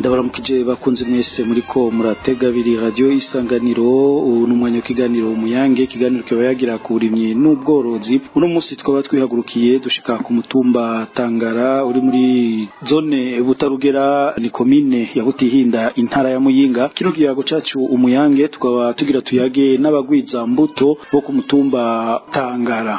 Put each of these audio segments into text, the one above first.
ndabaramukije bakunze mwese muri ko muratega biri radiyo isanganiro ubu w'ikiganiro umuyange ikiganiro kiba yagira ku burimyi n'ubworozi uno munsi twaba twihagurukiye dushika ku mutumba tangara uri muri zone butarugera ni komine ya butihinda intara ya muyinga kino kiyago cacu umuyange tukaba tugira tuyage n'abagwiza mbuto bo ku mutumba tangara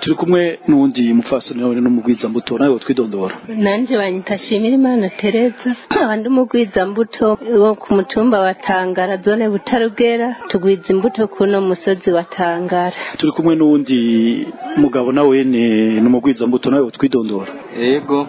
turi kumwe n'uwundi mufasoni nawe n'umugwiza mbuto nawe utwidondora nanje banyita Shimira Imana Tereza abandi umugwiza mbuto wo ku mutumba wa Tangara zone butarugera tugwiza imbuto kuno musozi wa Tangara turi kumwe n'uwundi mugabo nawe ni mbuto nawe utwidondora yego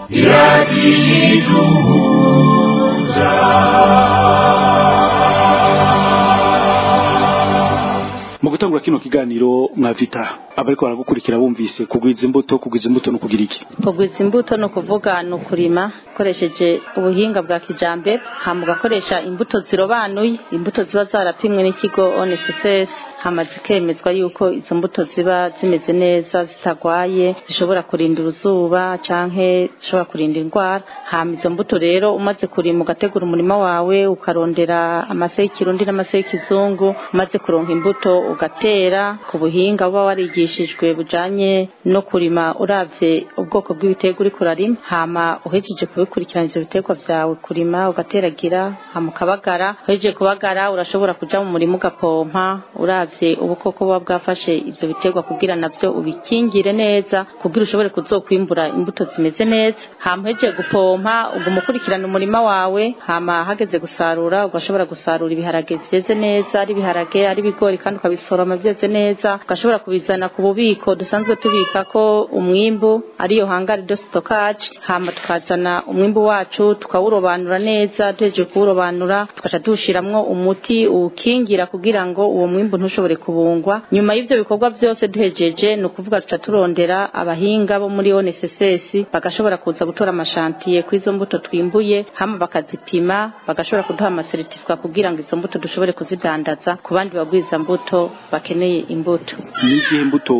mu gutangura kino kiganiro mwa vita abariko baragukurikira bumvise kugwiza imbuto kugwiza imbuto no kugira iki kugwiza imbuto no kuvuga no kurima koresheje ubuhinga bwa kijambere hamugakoresha imbuto zirobanuye imbuto ziba zarapimwe n'ikigo ONSS hamaze kemezwa yuko izo mbuto ziba zimeze neza zitarwaye zishobora kurinda uruzuba cyangwa zishobora kurinda indwara hama izo mbuto rero umaze kurima ugategura umurima wawe ukarondera amase y'ikirundi n'amase y'ikizungu umaze kuronka imbuto ugatera ku buhinga uba warigishijwe bujanye no kurima uravye ubwoko bw'ibiterwa uriko urarima hama uhejeje kubikurikirana ivyo biterwa vyawe kurima ugateragira hama ukabagara uhejeje kubagara urashobora kuja mu murima ugapompa uravye bwabyo ubukoko buba bwafashe ibyo biterwa kugira nabyo ubikingire neza kugira ushobore kuzokwimbura imbuto zimeze neza hama hejeje gupompa uguma ukurikirana umurima wawe hama hageze gusarura ugashobora gusarura ibiharage byeze neza ari ibiharage ari ibigori kandi ukabisoroma byeze neza ugashobora kubizana ku bubiko dusanzwe tubika ko umwimbu ariyo hangari de stockage hama tukazana umwimbu wacu tukawurobanura neza duhejeje kuwurobanura tugaca tuwushyiramwo umuti uwukingira kugira ngo uwo mwimbu ntushobore ntibashobore kubungwa nyuma y'ivyo bikorwa byose duhejeje ni ukuvuga tutaturondera abahinga bo muri ONSS bagashobora kuza gutora amashantiye izo mbuto twimbuye hama bakazipima bagashobora kuduha amasertifika kugira ngo izo mbuto dushobore kuzidandaza ku bandi bagwiza mbuto bakeneye imbuto n'igihe imbuto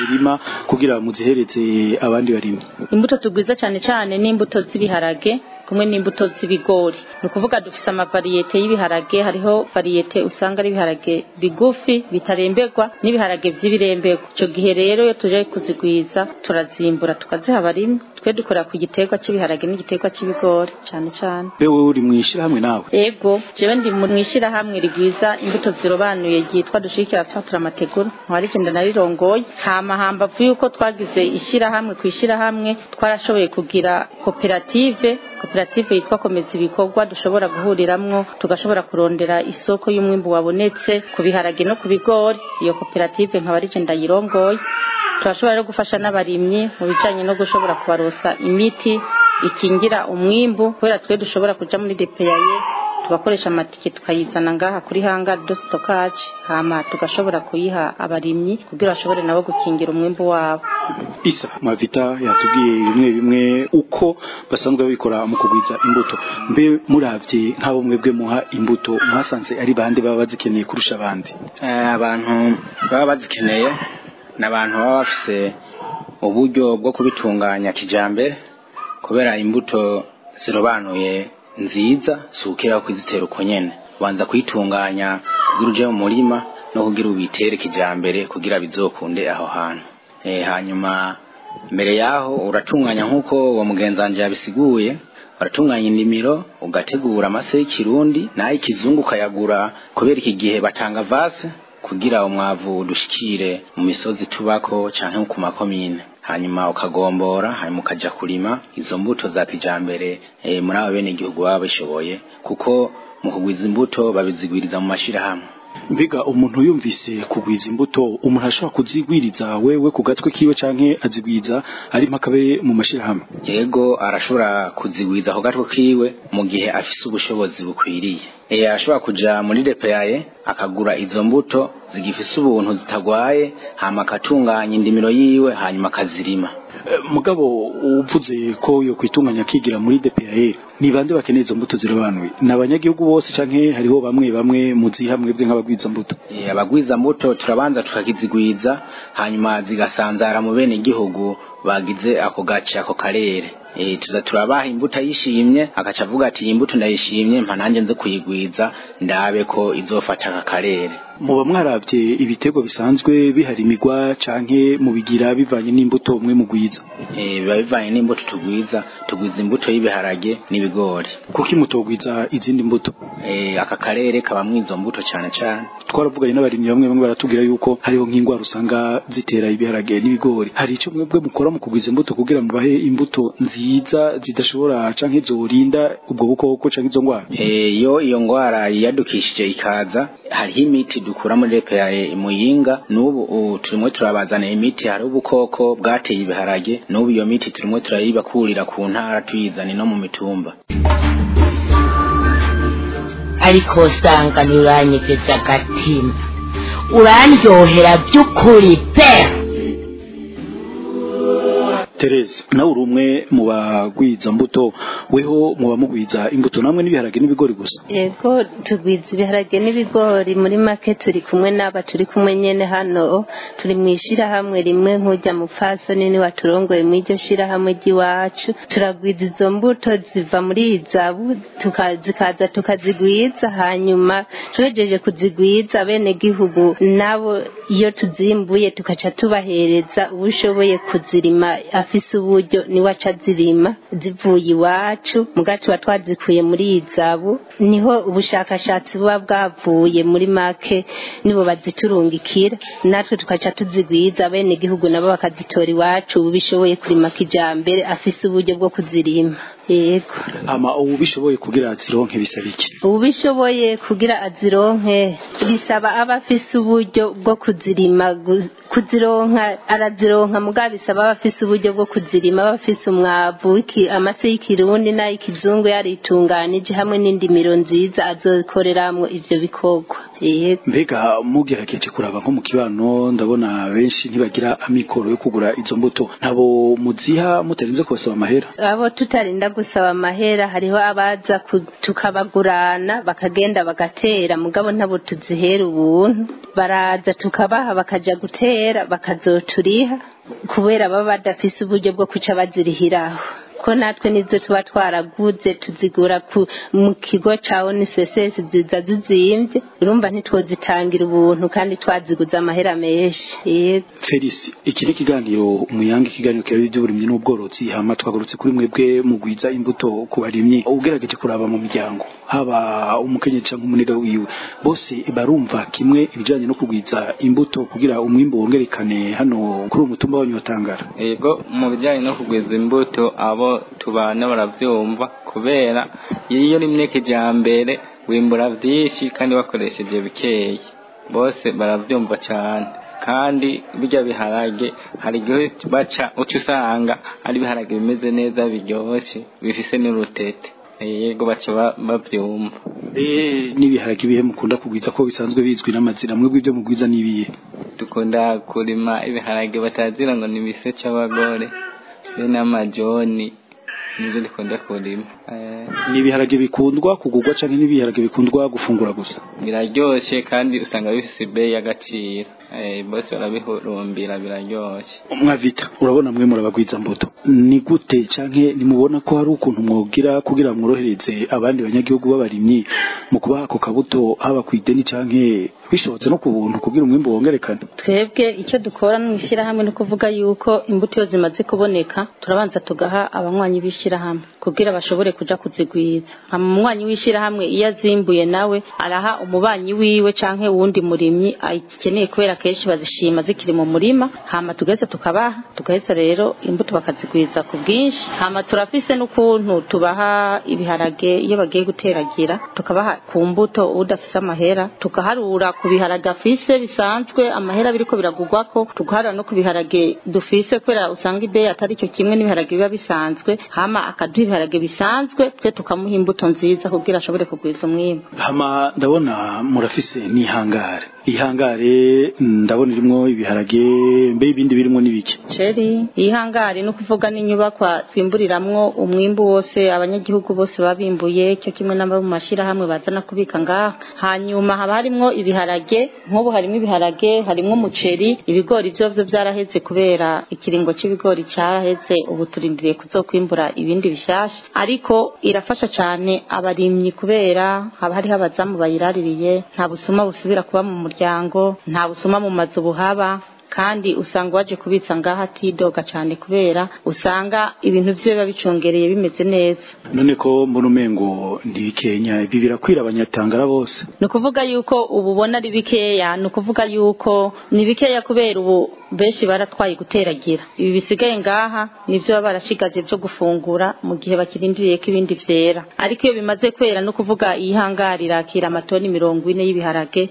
murima kugira muzihereze abandi barimo imbuto tugwiza cyane cyane n'imbuto z'ibiharage kumwe n'imbuto z'ibigori ni ukuvuga dufise amavariyete y'ibiharage hariho variyete usanga ari ibiharage bigufi bitarembegwa n'ibiharage by'ibiremberwa icyo gihe rero iyo tuje kuzigwiza turazimbura tukaziha abarimyi twe dukora ku giterwa cy'ibiharage n'igiterwa cy'ibigori cyane cyane wewe uri mu ishyirahamwe nawe yego jewe ndi mu ishyirahamwe rigwiza imbuto zirobanuye ryitwa dushikira twatura amategura ntwari genda narirongoye hama hambavu yuko twagize ishyirahamwe ku ishyirahamwe twarashoboye kugira koperative koperative yitwa komeza ibikorwa dushobora guhuriramo tugashobora kurondera isoko y'umwimbu wabonetse ku biharage no ku bigori iyo koperative nkaba ari ndayirongoye turashobora gufasha n'abarimyi mu bijyanye no gushobora kubarosa gusa imiti ikingira umwimbu kubera twe dushobora kujya muri depeyaye tugakoresha amatike tukayizana ngaha kuri hanga dositokaci hama tugashobora kuyiha abarimyi kugira bashobore nabo gukingira umwimbu wabo isa mavita yatubwiye bimwe bimwe uko basanzwe babikora mu kugwiza imbuto mbe murabye nk'abo mwebwe muha imbuto mwasanze ari bande baba bazikeneye kurusha abandi eh, abantu baba bazikeneye ni abantu baba bafise uburyo bwo kubitunganya kijyambere kubera imbuto zirobanuye nziza sukira ukera kuzitera uko nyine ubanza kuyitunganya kugira ujye mu murima no kugira ubitere kijyambere kugira bizokunde aho hantu eh, hanyuma mbere yaho uratunganya nk'uko uwo mugenzange yabisiguye uratunganya indimiro ugategura amase y'ikirundi n'ay'ikizungu ukayagura kubera iki gihe batanga vase kugira umwavu udushikire mu misozi tubako canke ku makomine hanyuma ukagombora hanyuma ukaja kurima izo mbuto za kijambere e, muri abo bene igihugu baba bishoboye kuko mu kugwiza imbuto babizigwiriza mu mashirahamwe mbega umuntu yumvise kugwiza imbuto umuntu ashobora kuzigwiriza wewe ku gatwe kiwe canke azigwiza ari mpakabe mu mashirahamwe yego arashobora kuzigwiza ku gatwe kiwe mu gihe afise ubushobozi bukwiriye yashobora eh, kujya muri repaye akagura izo mbuto zigifise ubuntu zitagwaye hama akatunganya indimiro yiwe hanyuma akazirima eh, mugabo uvuze ko yo kwitunganya akigira muri DPR ni bande bakeneye izo mbuto zirobanuye ni abanyagihugu bose canke hariho bamwe bamwe muzi hamwe bwe nk'abagwiza mbuto eh, abagwiza mbuto turabanza tukakizigwiza hanyuma zigasanzara mu bene igihugu bagize ako gace ako karere Eh, tuza turabaha imbuto yishimye, agaca avuga ati iyi ndayishimye mpa nanjye nze kuyigwiza ndabe ko izofata aka karere muba mwarabye ibitego bisanzwe bihari imigwa canke mubigira bivanye n'imbuto mwe mugwiza biba e, bivanye n'imbuto tugwiza tugwiza imbuto y'ibiharage n'ibigori kuko mutogwiza izindi mbuto e, aka karere kabamwo izo mbuto cyane cyane twaravuganye n'abarimyi bamwe bamwe baratubwira yuko hariho nk'indwara usanga zitera ibiharage n'ibigori hari icyo mwebwe mukora mu kugwiza imbuto kugira ngo bahe imbuto nziza zidashobora canke zorinda ubwo bukoko canke izo ndwara e, iyo iyo ndwara yadukishije ikaza hariho imiti dukura muri ya imuyinga e, n'ubu turimo turabazana imiti hari ubukoko bwateye ibiharage n'ubu iyo miti turimo turayibakurira ku ntara tuyizane no mu mitumba ariko usanga ntiuranyegeza agatima uranyohera by'ukuri pe tereza nawe uri umwe mu bagwiza mbuto weho mu bamugwiza imbuto namwe n'ibiharage n'ibigori gusa yego tugwiza ibiharage n'ibigori muri make turi kumwe n'aba turi kumwe nyene hano turi mu ishyirahamwe rimwe nk'ujya mu pfaso nini waturongoye mu iryo shyirahamwe ry'iwacu turagwiza izo mbuto ziva muri izabu tukaza tukazigwiza hanyuma tuhejeje kuzigwiza bene gihugu nabo iyo tuzimbuye tukaca tubahereza ubushoboye kuzirima afi abafise uburyo niwe aca azirima zivuye iwacu mugacu tuba twazikuye muri izabu niho ubushakashatsi buba bwavuye muri make nibo baziturungikira natwe tugaca tuzigwiza bene igihugu nabo bakazitora iwacu ubishoboye kurima kijambere afise uburyo bwo kuzirima yego ama ubu kugira azironke bisaba iki ubu kugira azironke bisaba abafise uburyo bwo kuzirima kuzironka arazironka mugabo bisaba abafise uburyo bwo kuzirima abafise umwavu amase y'ikirundi n'ay'ikizungu yaritunganije hamwe n'indimiro nziza azokoreramwo ivyo bikorwa yego mbega mugerageje kuraba nko mu kibano ndabona benshi ntibagira amikoro yo kugura izo mbuto nabo muziha mutarinze kubasaba amahera abo tutarinda gusaba amahera hariho abaza tukabagurana bakagenda bagatera mugabo ntabo tuzihera ubuntu baraza tukabaha bakajya gutera bakazoturiha kubera baba badafise uburyo bwo kuca bazirihiraho ko natwe nizo tuba twaraguze tuzigura mu kigo cya onisesesi ziza zizimbye urumva zitangira ubuntu kandi twaziguza amahera menshi felisi iki ni ikiganiro umuyange ikiganiro kireba iby'uburimyi n'ubworozi hama twagarutse kuri mwebwe mu guhiza imbuto ku barimyi ugerageje kuraba mu miryango haba umukenyezi cyangwa umunega wiwe bose barumva kimwe ibijyanye no kugwiza imbuto kugira umwimbo wongerekane hano kuri uwo mutumba wanyotangara yego mu bijyanye no kugwiza imbuto abo nabo tubana barabyumva kubera iyo ni urimye mbere wimbura byinshi kandi wakoresheje bikeya bose barabyumva cyane kandi bijya biharage hari igihe baca uca usanga ari ibiharage bimeze neza biryoshye bifise n'urutete yego baca babyumva n'ibiharage ibihe mukunda kugwiza ko bisanzwe bizwi n'amazina mwebwe ibyo mugwiza n'ibihe dukunda kurima ibiharage batazira ngo ni ibise cy'abagore tena n'amajoni nizo dukunda kulima. Eh, ni ibiharage bikundwa kugugwa cyane n'ibiharage bikundwa gufungura gusa biraryoshye kandi usanga bifite ibeyi y'agaciro eh, bose barabihurumbira biraryoshye mwavita urabona mwe murabagwiza mbuto ni gute cyangwa nimubona ko hari ukuntu mwogira kugira ngo mworohereze abandi banyagihugu b'abarimyi mu kubaha ako kabuto haba ku ideni cyangwa bishobotse no ku buntu kugira umwimbo wongerekana twebwe icyo dukora mu ishyirahamwe ni ukuvuga yuko imbuto iyo zimaze kuboneka turabanza tugaha abanywanyi b'ishyirahamwe kugira bashobore kuja kuzigwiza umunywanyi w'ishirahamwe iyo azimbuye nawe araha umubanyi wiwe canke wundi murimyi akeneye kubera kenshi bazishima zikiri mu murima hama tugaheza tukabaha tugaheza rero imbuto bakazigwiza ku bwinshi hama turafise n'ukuntu tubaha ibiharage iyo bagiye guteragira tukabaha ku mbuto udafise amahera tukaharura ku biharage afise bisanzwe amahera biriko biragugwako tugaharura no ku biharage dufise kubera usanga ibeya atari cyo kimwe n'ibiharage biba bisanzwe hama akaduha ibiharage bisanzwe twe tukamuha imbuto nziza kugira ashobore kugwiza umwimbu ndabona murafise n'ihangare ihangare ndabona irimo ibiharage mbe ibindi birimo n'ibiki ceri ihangare ni ukuvuga n'inyubakwa twimburiramwo umwimbu wose abanyagihugu bose babimbuye cyo kimwe naba mu mashyirahamwe bazana kubika ngaha hanyuma haba harimo ibiharage nk'ubu harimo ibiharage harimo umuceri ibigori byose byaraheze kubera ikiringo cy'ibigori cyaraheze ubu turindiriye kuzokwimbura ibindi bishyashya ariko irafasha cyane abarimyi kubera haba hariho abazamu bayiraririye nta busuma busubira kuba mu muryango muryango nta busuma mu mazu buhaba kandi usanga uwaje kubitsa ngaho atidoga cyane kubera usanga ibintu byo biba bicungereye bimeze neza none ko mbona umengo ndi bikenya ibi birakwira abanyatangara bose ni ukuvuga yuko ubu ubona ari bikeya ni ukuvuga yuko ni bikeya kubera ubu benshi baratwaye guteragira ibi bisigaye ngaha nibyo baba barashigaje byo gufungura mu gihe bakirindiriye ko ibindi byera ariko iyo bimaze kwera no kuvuga ihangari irakira amatoni mirongo ine y'ibiharage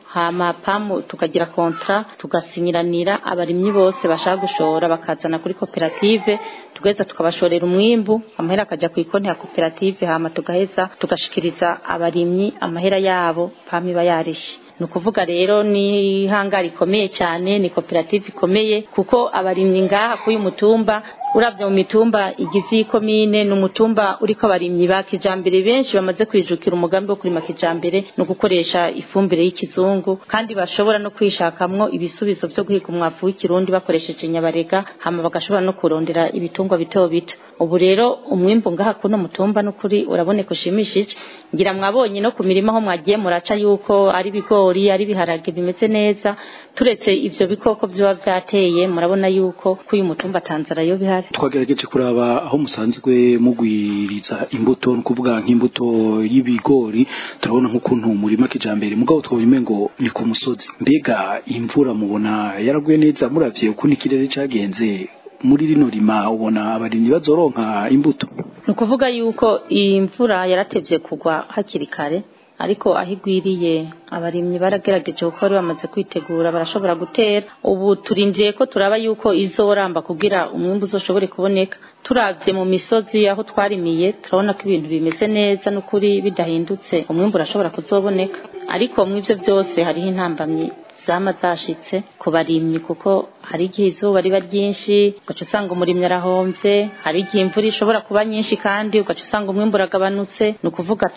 hama pamu tukagira kontara tugasinyiranira abarimyi bose bashaka gushora bakazana kuri koperative tugaheza tukabashorera umwimbu amahera akajya ku ikonti ya koperative hama tugaheza tugashikiriza abarimyi amahera yabo pamu iba yarishye ni rero ni ihangari rikomeye cyane ni koperative ikomeye kuko abarimyi ngaha kuri mutumba urabya mu mitumba igize iyi komine ni umutumba uriko abarimyi kijambere benshi bamaze kwijukira umugambi wo kurima kijambere no gukoresha ifumbire y'ikizungu kandi bashobora no kwishakamwo ibisubizo byo guhiga umwavu w'ikirundi bakoresheje nyabarega hama bagashobora no kurondera ibitungwa bito bito ubu rero umwimbu ngaha kuno mutumba n'ukuri urabone ushimishije ngira mwabonye no ku mirima aho mwagiye muraca yuko ari ibigori ari ibiharage bimeze neza turetse ibyo bikoko byaba vyateye murabona yuko kuyu mutumba Tanzania bihari twagerageje kuraba aho musanzwe mugwiriza imbuto kuvuga nk'imbuto y'ibigori turabona nk'ukuntu umurima kijambere mugabo twabonye ngo ni ku musozi mbega imvura mubona yaraguye neza muravye ukuntu ikirere cagenze muri rino rima ubona abarinzi bazoronka imbuto ni ukuvuga yuko imvura mvura yaratevye kugwa hakiri kare ariko ahigwiriye abarimyi baragerageje kuko bari bamaze kwitegura barashobora gutera ubu turinjiye ko turaba yuko izoramba kugira umwumbu uzoshobore kuboneka turabye mu misozi aho twarimiye turabona ko ibintu bimeze neza n'ukuri bidahindutse umwumbu urashobora kuzoboneka ariko mu ibyo byose hariho intambamyi zama zashitse ku barimyi kuko hari igihe izuba riba ryinshi ugaca usanga umurimyi arahombye hari igihe imvura ishobora kuba nyinshi kandi ugaca usanga umwimbu uragabanutse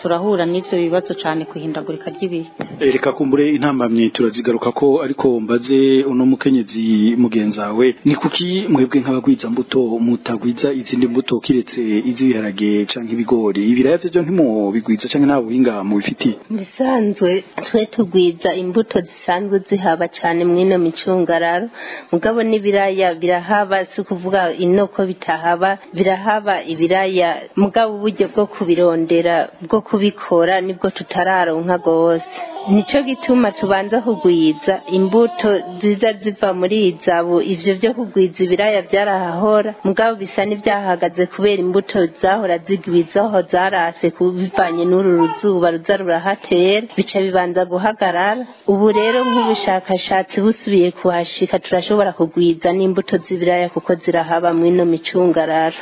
turahura n'ibyo bibazo cyane ku ihindagurika ry'ibihe eh, reka kumbure intambamye turazigaruka ko ariko mbaze uno mukenyezi mugenzi ni kuki mwebwe nk'abagwiza mbuto mutagwiza izindi mbuto kiretse iz'ibiharage cyangwa ibigori ibiraya byo ntimubigwiza cyangwa nta buhinga mubifitiye bisanzwe twe tugwiza imbuto zisanzwe zihaba cyane mwino micungararo mugabo n'ibiraya birahaba si ukuvuga inoko bitahaba birahaba ibiraya mugabo uburyo bwo kubirondera bwo kubikora nibwo tutararonka rwose nicyo gituma tubanza kugwiza imbuto ziza ziva muri iyi zabu ibyo byo kugwiza ibiraya byarahahora mugabo bisa n'ibyahagaze kubera imbuto zahora zigwizaho zarase kubivanye n'uru ruzuba ruza rurahatera bica bibanza guhagarara ubu rero nk'ubushakashatsi busubiye kuhashika turashobora kugwiza n'imbuto z'ibiraya kuko zirahaba mw'ino micungararo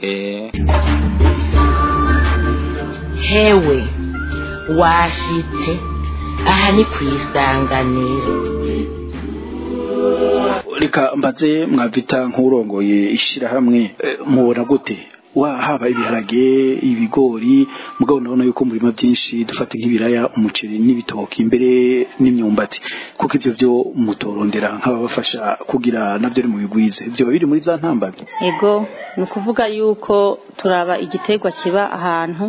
eh. hewe washitse aha ni ku isanganiro reka mbaze mwavita nk'urongoye ishyirahamwe mubona eh, gute haba ibiharage ibigori mugabo ndabona yuko murima byinshi dufate nk'ibiraya umuceri n'ibitoki imbere n'imyumbati kuko ibyo byo mutorondera nk'ababafasha kugira nabyo ari mu bigwize ibyo biri muri za ntambamyi yego ni ukuvuga yuko turaba igiterwa kiba ahantu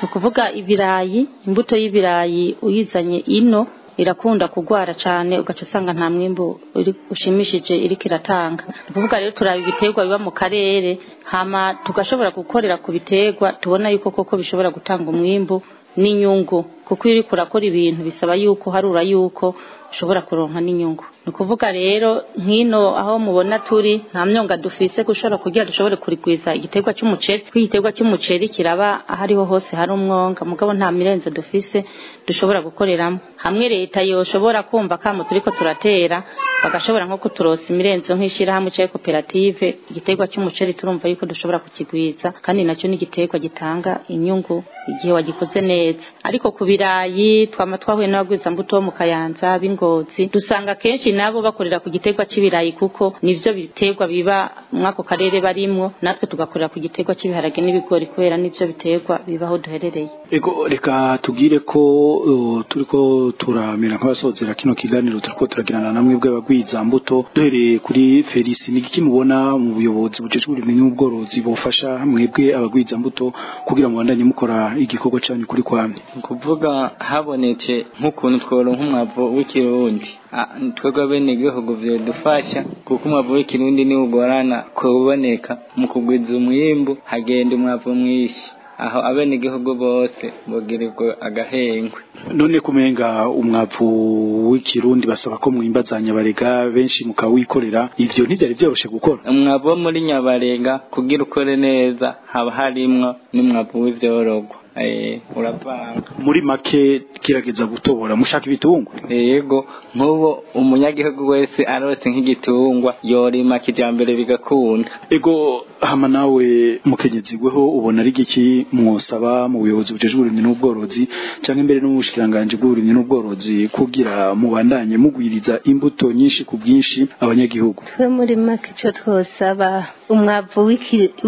ni ukuvuga ibirayi imbuto y'ibirayi uyizanye ino irakunda kugwara cyane ugaca nta mwimbo ushimishije iri kiratanga ni rero turaba ibitegwa biba mu karere hama tugashobora gukorera ku bitegwa tubona yuko koko bishobora gutanga umwimbu n'inyungu kuko iri kurakora ibintu bisaba yuko harura yuko ushobora kuronka n'inyungu ni ukuvuga rero nk'ino aho mubona turi nta myonga dufise gushobora kugira dushobore kurigwiza igiterwa cy'umuceri kuko igiterwa cy'umuceri kiraba ahari ariho hose hari umwonga mugabo nta mirenzo dufise dushobora gukoreramo hamwe leta yoshobora kumva kamo turiko turatera bagashobora nko kuturosa imirenzo nk'ishirahamwe cyangwa koperative igiterwa cy'umuceri turumva yuko dushobora kukigwiza kandi nacyo ni igiterwa gitanga inyungu igihe wagikoze neza ariko ku birayi twama twahuye n'abagwiza mbuto bo mu kayanza b'ingozi dusanga kenshi nabo bakorera ku giterwa cy'ibirayi kuko nibyo biterwa biba muri karere barimo natwe tugakorera ku giterwa cy'ibiharage n'ibigori kubera nibyo biterwa bibaho duherereye reka tubwire ko turi ko turamera nk'abasozera kino kiganiro turi ko turagirana namwe bwe bagwiza mbuto duhereye kuri Felisi ni iki mubona mu buyobozi bujejwe uburimyi n'ubworozi bufasha mwebwe abagwiza mbuto kugira ngo bandanye mukora igikorwa cyanyu kuri kwamye kuvuga habonetse nk'ukuntu tworonka umwavu w'ikirundi twebwe b'enegihugu vyodufasha kuko umwavu w'ikirundi niwo ugorana kuboneka mu kugwiza umwimbu hagenda umwavu mwinshi aho abenegihugu bose bogererwa agahengwe none kumenga umwavu w'ikirundi basaba ko mwimba za nyabarega benshi mukawikorera ibyo ntivyari vyoroshe gukora umwavu wo muri nyabarega kugira ukore neza haba harimwo n'umwavu w'ivyorogwa Eh, muri make kirageza gutobora mushaka ibitungwa eh, yego nk'ubu umunyagihugu wese arose nk'igitungwa yorima kijyambere bigakunda yego hama nawe mukenyezi weho ubona ari giki mwosaba mu buyobozi bujejwe uburimyi n'ubworozi cyangwa imbere n'ubushikiranganji bw'uburimyi n'ubworozi kugira mubandanye mugwiriza imbuto nyinshi ku bwinshi abanyagihugu twe muri make icyo twosaba umwavu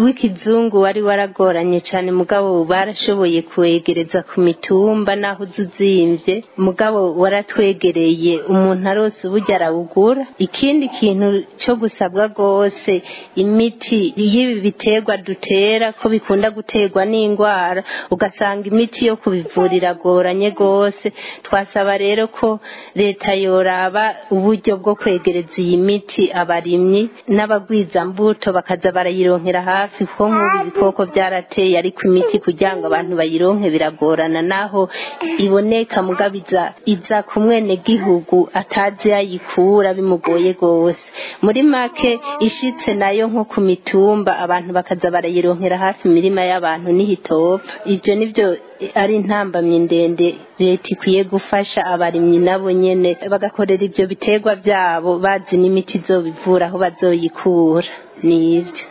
w'ikizungu wari waragoranye cyane mugabo barashoboye dushoboye kwegereza ku mitumba n'aho uzi uzimbye mugabo waratwegereye umuntu arose uburyo arawugura ikindi kintu cyo gusabwa gose imiti y'ibi biterwa dutera ko bikunda guterwa n'indwara ugasanga imiti yo kubivurira agoranye gose twasaba rero ko leta yoraba uburyo bwo kwegereza iyi miti abarimyi n'abagwizambuto bakaza barayironkera hafi kuko nk'ubu ibikoko byarateye ariko imiti kugira ngo abantu bayironke biragorana naho iboneka mugabiza iza ku mwene gihugu atazi yayikura bimugoye gose muri make ishitse nayo nko ku mitumba abantu bakaza barayironkera hafi imirima y'abantu n'ihitopfa ibyo nibyo ari intambamye ndende leta ikwiye gufasha abarimyi nabo nyene bagakorera ibyo biterwa byabo bazi n'imiti izobivura aho bazoyikura nivyo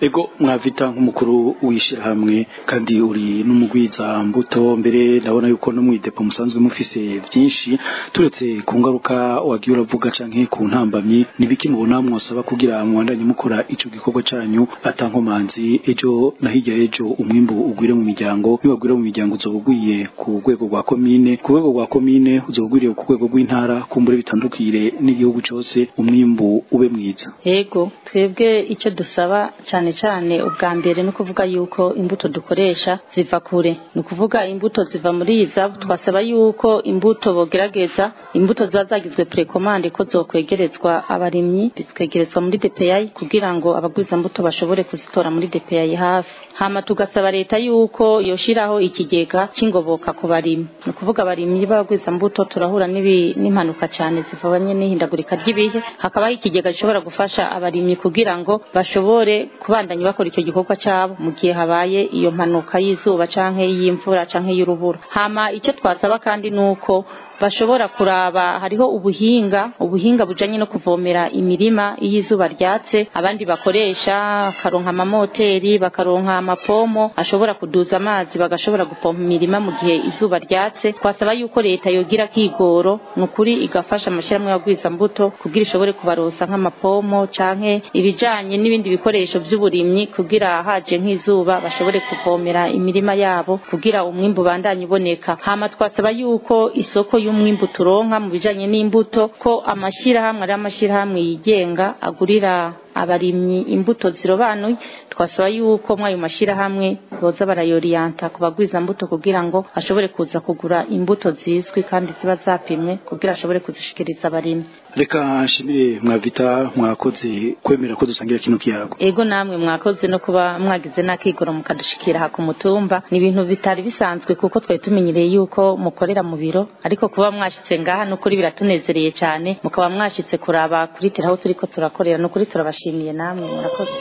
ego mwavita nk'umukuru w'ishyirahamwe kandi uri n'umugwiza mbuto mbere ndabona yuko no mu idepo musanzwe mufise byinshi turetse ku ngaruka wagiye uravuga canke ku ntambamyi nibiki mubona mwasaba kugira mwandanye mukora ico gikorwa canyu atankomanzi ejo na hirya ejo umwimbu ugwire mu miryango niwagwire mu miryango uzobugwiye ku rwego rwa komine ku rwego rwa komine uzobugwiriye ku rwego rw'intara kumbure bitandukire n'igihugu cyose umwimbu ube mwiza ego twebwe icyo dusaba cyane cyane ubwa mbere ni ukuvuga yuko imbuto dukoresha ziva kure ni ukuvuga imbuto ziva muri iyi twasaba yuko imbuto bogerageza imbuto ziba zagizwe purekomande ko zokwegerezwa abarimyi zikegerezwa muri depeyayi kugira ngo abaguzi imbuto bashobore kuzitora muri depeyayi hafi hama tugasaba leta yuko yoshiraho ikigega cy'ingoboka ku barimyi ni ukuvuga abarimyi b'abaguzi mbuto turahura n'impanuka cyane zivanye n'ihindagurika ry'ibihe hakabaho ikigega gishobora gufasha abarimyi kugira ngo bashobore kubandanya bakora icyo gikorwa cyabo mu gihe habaye iyo mpanuka y'izuba cyangwa y'imvura cyangwa y'urubura hama icyo twasaba kandi ni uko bashobora kuraba hariho ubuhinga ubuhinga bujanye no kuvomera imirima iyo izuba ryatse abandi bakoresha bakaronka amamoteri bakaronka amapomo ashobora kuduza amazi bagashobora gupompa imirima mu gihe izuba ryatse twasaba yuko leta yogira kigoro ni ukuri igafasha amashyirahamwe y'abagwiza mbuto kugira ishobore kubarosa nk'amapomo canke ibijyanye n'ibindi bikoresho ibikoresho by'uburimyi kugira haje nk'izuba bashobore kuvomera imirima yabo kugira umwimbu bandanye uboneka hama twasaba yuko isoko y'umwimbu turonka mu bijanye n'imbuto ko amashyirahamwe ari amashirahamwe yigenga agurira abarimyi imbuto zirobanuye twasaba yuko mwayo mashyirahamwe boza barayorianta ku bagwiza mbuto kugira ngo ashobore kuza kugura imbuto zizwi kandi ziba zapimwe kugira ashobore kuzishikiriza abarimyi reka nshimire mwavita mwakoze kwemera ko dusangira kino kiyago ego namwe mwakoze no kuba mwagize n'akigoro mukadushikira ku mutumba ni ibintu bitari bisanzwe kuko twari tumenyereye yuko mukorera mu biro ariko kuba mwashitse ngaha n'ukuri biratunezereye cyane mukaba mwashitse kuraba kuri tera aho turiko turakorera n'ukuri turabashimira ndabashimiye namwe murakoze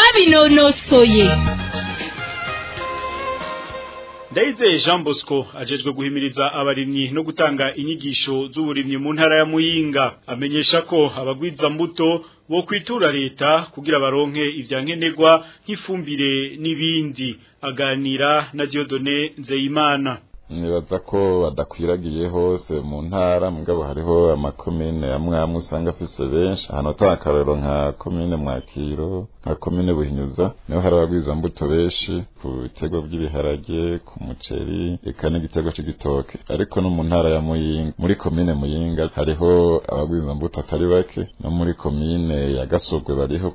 ababinonosoye ndayizeye jean bosco ajejwe guhimiriza abarimyi no gutanga inyigisho z'uburimyi mu ntara ya muyinga amenyesha ko abagwiza mbuto bo kwitura leta kugira baronke ivya nkenerwa nk'ifumbire n'ibindi aganira na Diodone Nzeyimana nibaza ko badakwiragiye hose mu ntara mugabo hariho amakomine amwe amwe usanga afise benshi ahantu ata akarorero nka komine mwakiro nka komine buhinyuza niho hari mbuto benshi ku bitego by'ibiharage ku muceri eka n'igitego c'igitoke ariko no mu ntara ya muyinga muri komine muyinga hariho mbuto atari bake no muri komine ya gasogwe bariho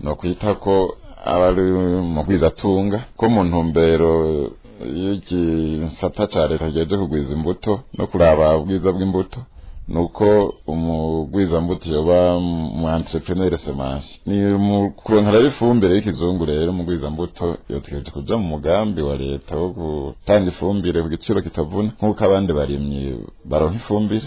ni ukwita ko aba ari umugwiza atunga ko mu ntumbero iyo igisata cya leta kigejeje kugwiza imbuto no kuraba ubwiza bw'imbuto ni uko umugwizambuto yoba mu entrepreneur semence ni mu kuronka ifumbire y'ikizungu rero umugwizambuto yotegereje kujya mu mugambi wa leta wo gutanga ifumbire ku giciro kitavuna nk'uko abandi barimyi baronka ifumbire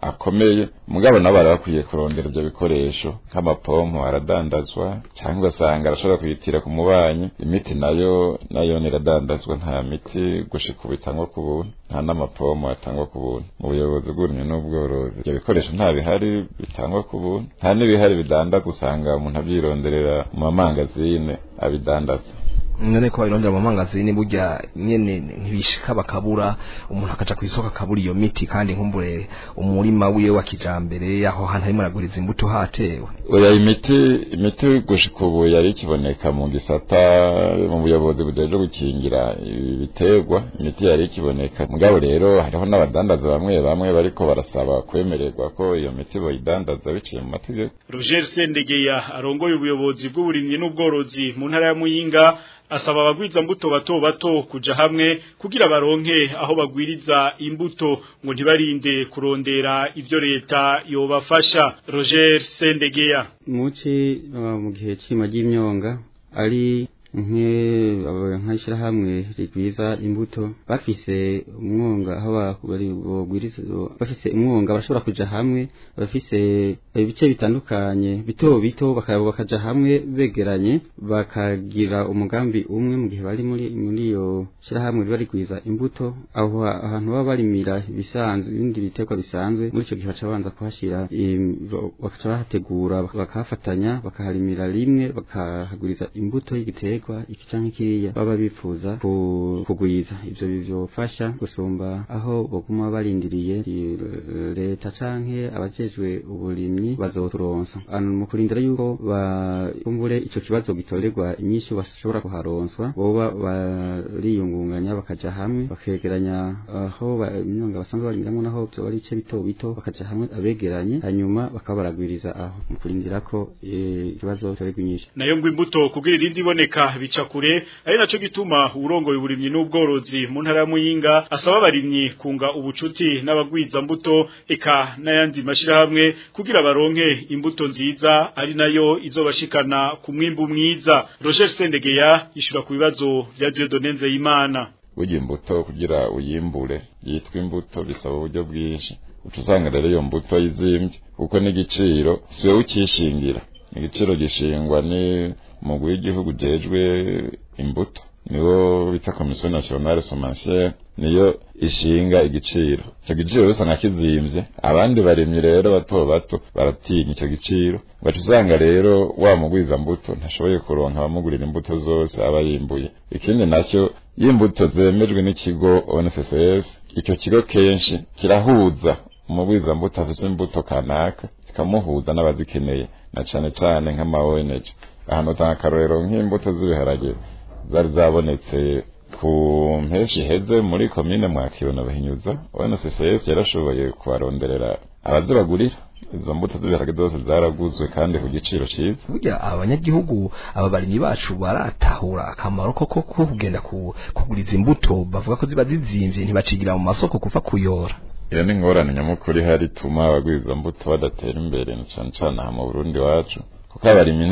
akomeye mugabo nabo bari bakwiye kurondera ivyo bikoresho nk'amapompo aradandazwa cyangwa ugasanga arashobora kuyitira ku mubanyi imiti nayo nayo iradandazwa nta miti gushikubita ubu itangwa ku buntu nta n'amapombo atangwa ku buntu mu buyobozi bw'uburimyi n'ubworozi ibyo bikoresho nta bihari bitangwa ku buntu nta n'ibihari bidandaza usanga umuntu abyironderera mu mamangazine abidandaza none ko babirondera mu mangazini burya nyene ntibishika bakabura umuntu ku isoko akabura iyo miti kandi nkumbure umurima wiwe wa kijambere aho hantu harimo araguriza imbuto hatewe oya imiti imiti gushika ubu yari ikiboneka mu gisata mu buyobozi bujeje gukingira ibiterwa imiti yari ikiboneka mugabo rero hariho n'abadandaza bamwe bamwe bariko barasaba kwemererwa ko iyo miti boyidandaza biciye mu mategeko Roger Sendegeya arongoye ubuyobozi bw'uburimyi n'ubworozi mu ntara ya Muyinga asaba abagwiza mbuto bato bato kuja hamwe kugira baronke aho bagwiriza imbuto ngo ntibarinde kurondera ivyo leta yobafasha Roger Sendegeya muci uh, mu gihe cy'imajyimyonga ari nk'ishyirahamwe rigwiza imbuto bafise umwonga aho bafise umwonga bashobora kuja hamwe bafise ibice bitandukanye bito bito bakaja hamwe begeranye bakagira umugambi umwe mu gihe bari muri iyo shyirahamwe riba rigwiza imbuto aho ahantu baba barimira ibisanzwe ibindi biterwa bisanzwe muri ico gihe baca banza kuhashira bakaca bahategura bakahafatanya bakaharimira rimwe bakahaguriza imbuto y'igiterwa ikigwa iki kiriya baba bifuza kugwiza ivyo bivyofasha gusumba aho boguma barindiriye leta canke abajejwe uburimyi bazoturonsa mu kurindira yuko bakumbure ico kibazo gitorerwa inyishu bashobora kuharonswa boba bariyungunganya bakaja hamwe bakegeranya aho imyonga basanzwe barimiramwo naho vyoba ari ice bito bito bakaja hamwe abegeranye hanyuma bakaba baragwiriza aho mu kurindira ko eh, ikibazo gitorerwa inyishu nayo ngo imbuto kugira irindi iboneka bica kure ari nacyo gituma urongoye uburimyi n'ubworozi mu ntara ya Muyinga asaba abarimyi kunga ubucuti n'abagwiza mbuto eka n'ayandi mashirahamwe kugira baronge imbuto nziza ari nayo izobashikana ku mwimbu mwiza Roger Sendegeya ishura ku bibazo bya Dieudonne Nzeyimana burya imbuto kugira uyimbure yitwa imbuto bisaba uburyo bwinshi uca usanga rero iyo mbuto yizimbye kuko n'igiciro si wowe gishingwa ni umugwi w'igihugu ujejwe imbuto niwo bita komisiyo nasiyonale somansiyere niyo ishinga igiciro icyo giciro bisa na kizimvye abandi barimyi rero bato bato baratinya icyo giciro ugaca usanga rero wa mugwiza mbuto ntashoboye kuronka abamugurira imbuto zose aba yimbuye ikindi nacyo y'imbuto zemejwe n'ikigo onss icyo kigo kenshi kirahuza umugwiza mbuto afise imbuto kanaka kikamuhuza n'abazikeneye na cyane cyane nk'ama ONG ahantu natanga karorero nk'imbuto z'ibiharage zari zabonetse ku mpeshi iheze muri komine mwakiro na bahinyuza urabona sisayesi yarashoboye kubaronderera abazibagurira izo mbuto z'ibiharage zose zaraguzwe kandi ku giciro cyiza burya abanyagihugu aba barimyi bacu baratahura akamaro koko ko kugenda kugura izi mbuto bavuga ko ziba zizimvye ntibacigira mu masoko kuva kuyora iyo ni ingorane nyamukuru ihari ituma abagwiza mbuto badatera imbere na cyane aha mu Burundi wacu kuko abarimyi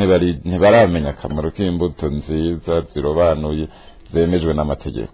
ntibaramenya akamaro k'imbuto nziza zirobanuye zemejwe n'amategeko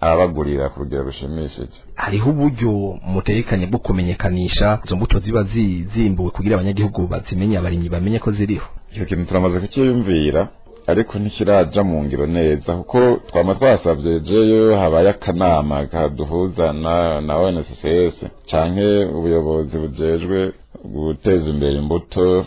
ababagurira ku rugero rushimishije hariho uburyo mutekanye bwo kumenyekanisha izo mbuto ziba zizimbuwe kugira abanyagihugu bazimenye abarimyi bamenye ko ziriho icyo kintu turamaze kukiyumvira ariko ntikiraja mu ngiro neza kuko twama twasabye jeyo habaye akanama kaduhuza na na ONSCS canke ubuyobozi bujejwe guteza imbere imbuto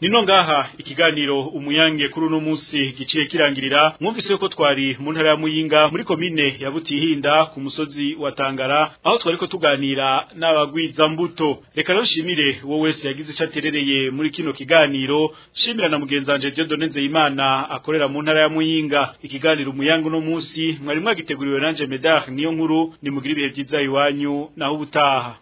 nino ngaha ikiganiro umuyange kuri uno munsi giciye kirangirira mwumvise ko twari mu ntara ya muyinga muri komine ya butihinda ku musozi wa tangara aho twari ko tuganira n'abagwizambuto reka rero shimire wowe wese yagize ico aterereye muri kino kiganiro shimira na mugenzi wanje Jedone Nzeyimana akorera mu ntara ya muyinga ikiganiro umuyange uno munsi mwari mwagiteguriwe nanje Medar niyo nkuru nimugire ibihe byiza iwanyu naho ubutaha